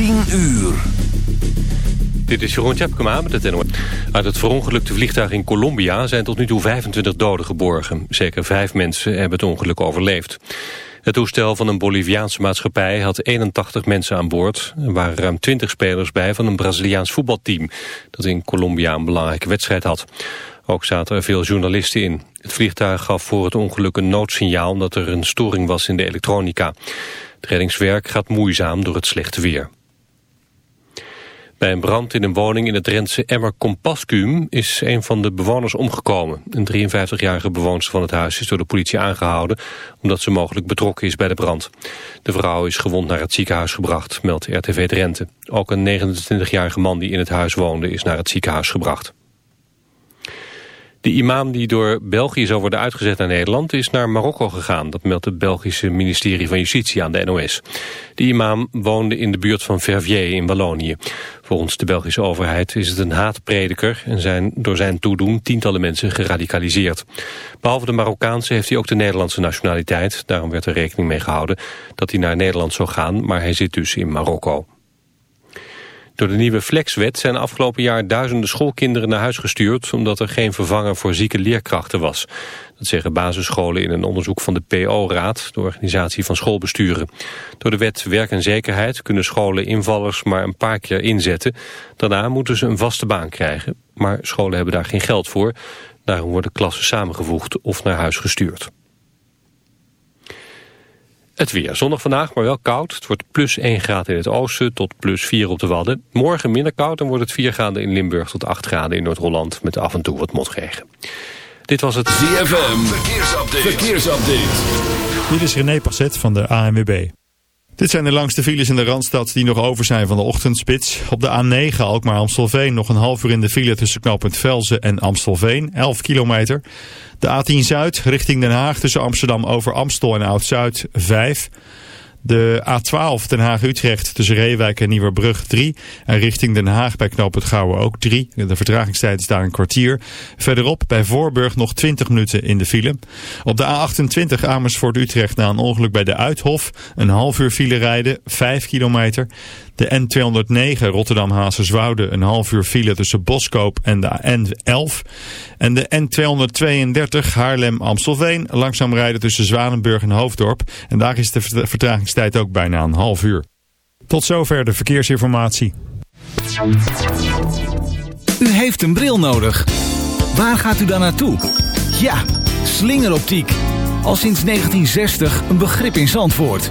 10 uur. Dit is Jeroen Tjepkema met het NOS. Uit het verongelukte vliegtuig in Colombia zijn tot nu toe 25 doden geborgen. Zeker vijf mensen hebben het ongeluk overleefd. Het toestel van een Boliviaanse maatschappij had 81 mensen aan boord. Er waren ruim 20 spelers bij van een Braziliaans voetbalteam... dat in Colombia een belangrijke wedstrijd had. Ook zaten er veel journalisten in. Het vliegtuig gaf voor het ongeluk een noodsignaal... omdat er een storing was in de elektronica. Het reddingswerk gaat moeizaam door het slechte weer. Bij een brand in een woning in het Drentse Emmer Compascuum is een van de bewoners omgekomen. Een 53-jarige bewoonster van het huis is door de politie aangehouden omdat ze mogelijk betrokken is bij de brand. De vrouw is gewond naar het ziekenhuis gebracht, meldt RTV Drenthe. Ook een 29-jarige man die in het huis woonde is naar het ziekenhuis gebracht. De imam die door België zou worden uitgezet naar Nederland is naar Marokko gegaan. Dat meldt het Belgische ministerie van Justitie aan de NOS. De imam woonde in de buurt van Verviers in Wallonië. Volgens de Belgische overheid is het een haatprediker en zijn door zijn toedoen tientallen mensen geradicaliseerd. Behalve de Marokkaanse heeft hij ook de Nederlandse nationaliteit. Daarom werd er rekening mee gehouden dat hij naar Nederland zou gaan, maar hij zit dus in Marokko. Door de nieuwe flexwet zijn afgelopen jaar duizenden schoolkinderen naar huis gestuurd... omdat er geen vervanger voor zieke leerkrachten was. Dat zeggen basisscholen in een onderzoek van de PO-raad... de organisatie van schoolbesturen. Door de wet werk en zekerheid kunnen scholen invallers maar een paar keer inzetten. Daarna moeten ze een vaste baan krijgen. Maar scholen hebben daar geen geld voor. Daarom worden klassen samengevoegd of naar huis gestuurd. Het weer. Zonnig vandaag, maar wel koud. Het wordt plus 1 graad in het oosten tot plus 4 op de Wadden. Morgen minder koud, dan wordt het 4 graden in Limburg tot 8 graden in Noord-Holland... met af en toe wat motregen. Dit was het ZFM. Verkeersupdate. Verkeersupdate. Dit is René Passet van de ANWB. Dit zijn de langste files in de Randstad die nog over zijn van de ochtendspits. Op de A9 Alkmaar-Amstelveen nog een half uur in de file tussen knooppunt Velzen en Amstelveen, 11 kilometer. De A10 Zuid richting Den Haag tussen Amsterdam over Amstel en Oud-Zuid, 5 de A12 Den Haag-Utrecht tussen Reewijk en Nieuwerbrug 3. En richting Den Haag bij Knoop het Gouwen ook 3. De vertragingstijd is daar een kwartier. Verderop bij Voorburg nog 20 minuten in de file. Op de A28 Amersfoort-Utrecht na een ongeluk bij de Uithof. Een half uur file rijden, 5 kilometer. De N209 Rotterdam-Hazerswoude een half uur file tussen Boskoop en de N11. En de N232 Haarlem-Amstelveen langzaam rijden tussen Zwanenburg en Hoofddorp. En daar is de vertragingstijd ook bijna een half uur. Tot zover de verkeersinformatie. U heeft een bril nodig. Waar gaat u dan naartoe? Ja, slingeroptiek. Al sinds 1960 een begrip in Zandvoort.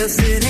just sitting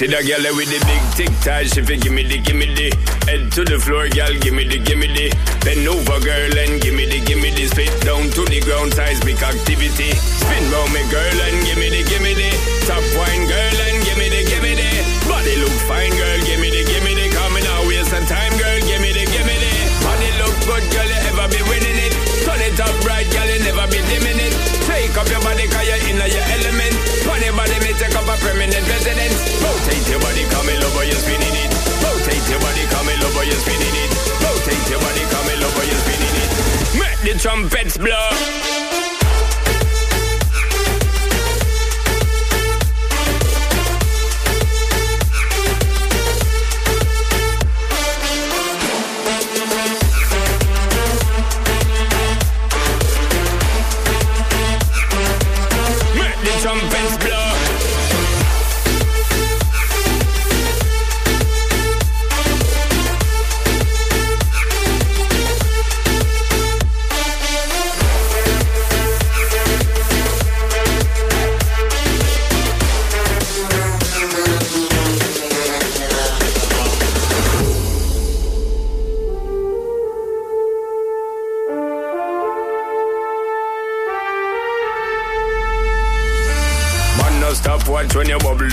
See that girl there with the big tic tac, she fi gimme the gimme the. Head to the floor, girl, gimme the gimme the. Bend over, girl, and gimme the gimme the. Spit down to the ground, Size big activity. Spin round me, girl, and gimme the gimme the. Top wine, girl, and gimme the gimme the. Body look fine, girl trumpets blow.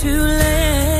too late,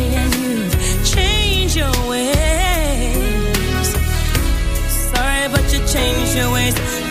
change your ways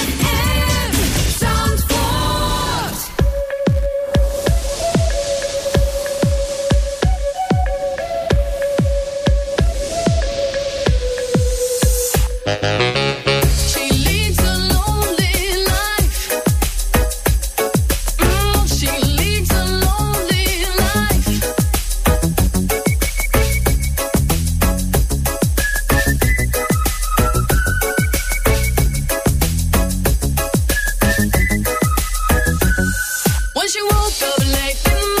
When she woke up late